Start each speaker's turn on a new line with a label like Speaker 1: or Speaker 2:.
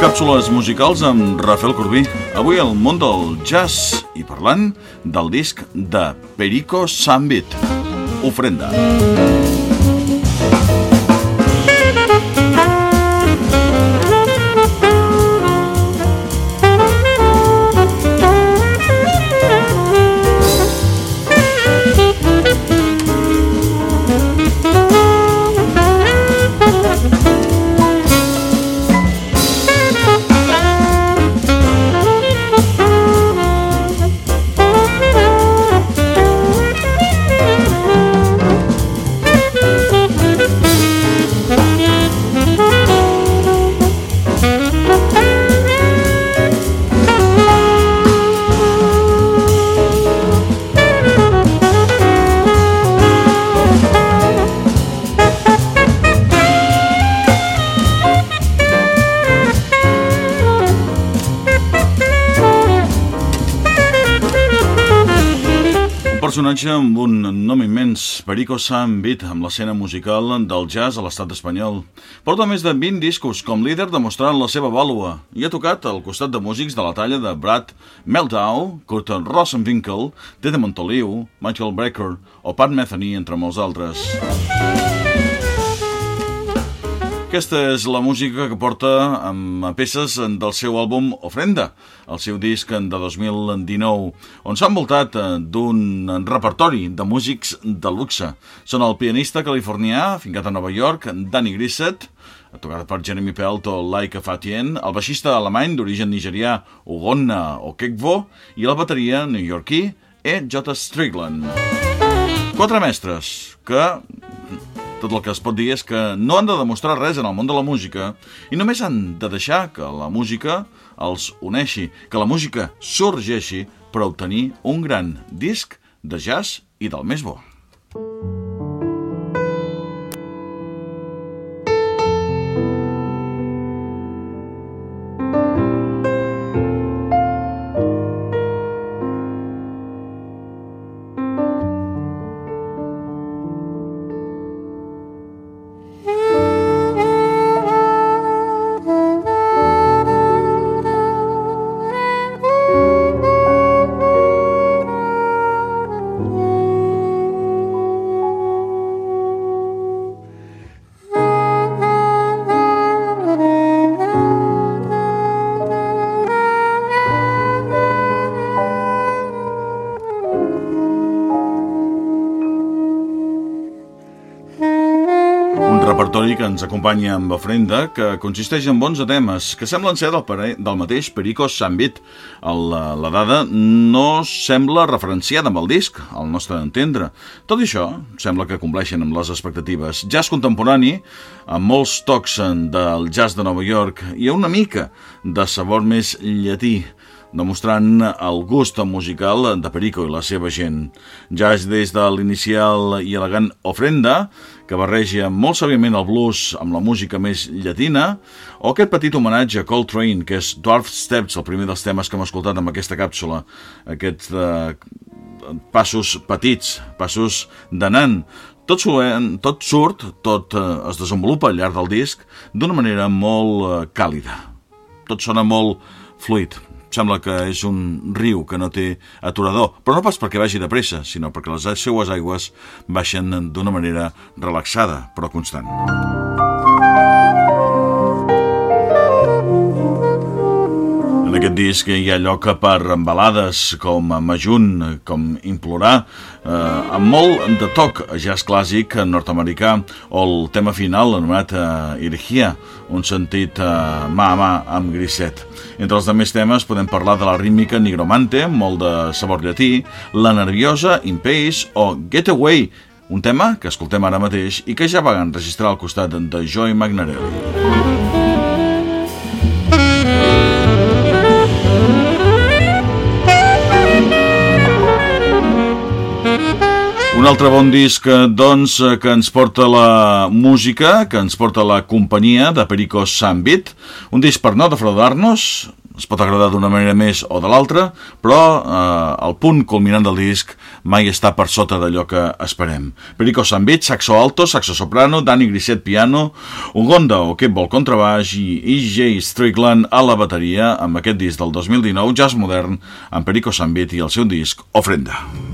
Speaker 1: Càpsules musicals amb Rafael Corbí. Avui el món del jazz i parlant del disc de Perico Sambit, Ofrenda. Ofrenda. Personatge amb un nom immens, Perico Sam Beat, amb l'escena musical del jazz a l'estat espanyol. Porta més de 20 discos com líder demostrant la seva vàlua i ha tocat al costat de músics de la talla de Brad Meldau, Kurt Rosenwinkel, Dede Montoliu, Michael Brecker o Pat Metheny, entre molts altres. Aquesta és la música que porta amb peces del seu àlbum Ofrenda, el seu disc de 2019, on s'ha envoltat eh, d'un repertori de músics de luxe. Són el pianista californià, fincat a Nova York, Danny Grissett, tocada per Jeremy Pelt o Laika Fatien, el baixista alemany d'origen nigerià Ugonna Okekvo i la bateria newyorkí E. J. Strickland. Quatre mestres que tot el que es pot dir és que no han de demostrar res en el món de la música i només han de deixar que la música els uneixi, que la música sorgeixi per obtenir un gran disc de jazz i del més bo. Repertori que ens acompanya amb ofrenda, que consisteix en bons temes, que semblen ser del, pare, del mateix Perico Sambit. El, la dada no sembla referenciada amb el disc, al nostre entendre. Tot això sembla que compleixen amb les expectatives. Jazz contemporani, amb molts tocs del jazz de Nova York i una mica de sabor més llatí demostrant el gust musical de Perico i la seva gent. Ja és des de l'inicial i elegant Ofrenda, que barreja molt sàviament el blues amb la música més llatina, o aquest petit homenatge a Coltrane, que és Dwarf Steps, el primer dels temes que hem escoltat amb aquesta càpsula, aquests eh, passos petits, passos de nan, tot, suent, tot surt, tot eh, es desenvolupa al llarg del disc d'una manera molt eh, càlida. Tot sona molt fluid sembla que és un riu que no té aturador, però no pas perquè vagi de pressa, sinó perquè les seues aigües baixen d'una manera relaxada, però constant. En aquest disc hi ha lloc per balades com Majun, com Implorar, eh, amb molt de toc jazz clàssic nord-americà o el tema final anomenat eh, Irgia, un sentit eh, mà a mà amb Grisset. Entre els demés temes podem parlar de la rítmica Nigromante, molt de sabor llatí, La nerviosa, In Pace o Get Away, un tema que escoltem ara mateix i que ja van enregistrar al costat de Joy Magnarelli. Un altre bon disc, doncs, que ens porta la música, que ens porta la companyia de Perico Sambit, un disc per no defraudar-nos, es pot agradar d'una manera més o de l'altra, però eh, el punt culminant del disc mai està per sota d'allò que esperem. Perico Sambit, saxo alto, saxo soprano, Dani Grisset piano, Ugonda o Kebol contrabaix i E.J. Strickland a la bateria amb aquest disc del 2019, jazz modern, amb Perico Sambit i el seu disc Ofrenda. Ofrenda.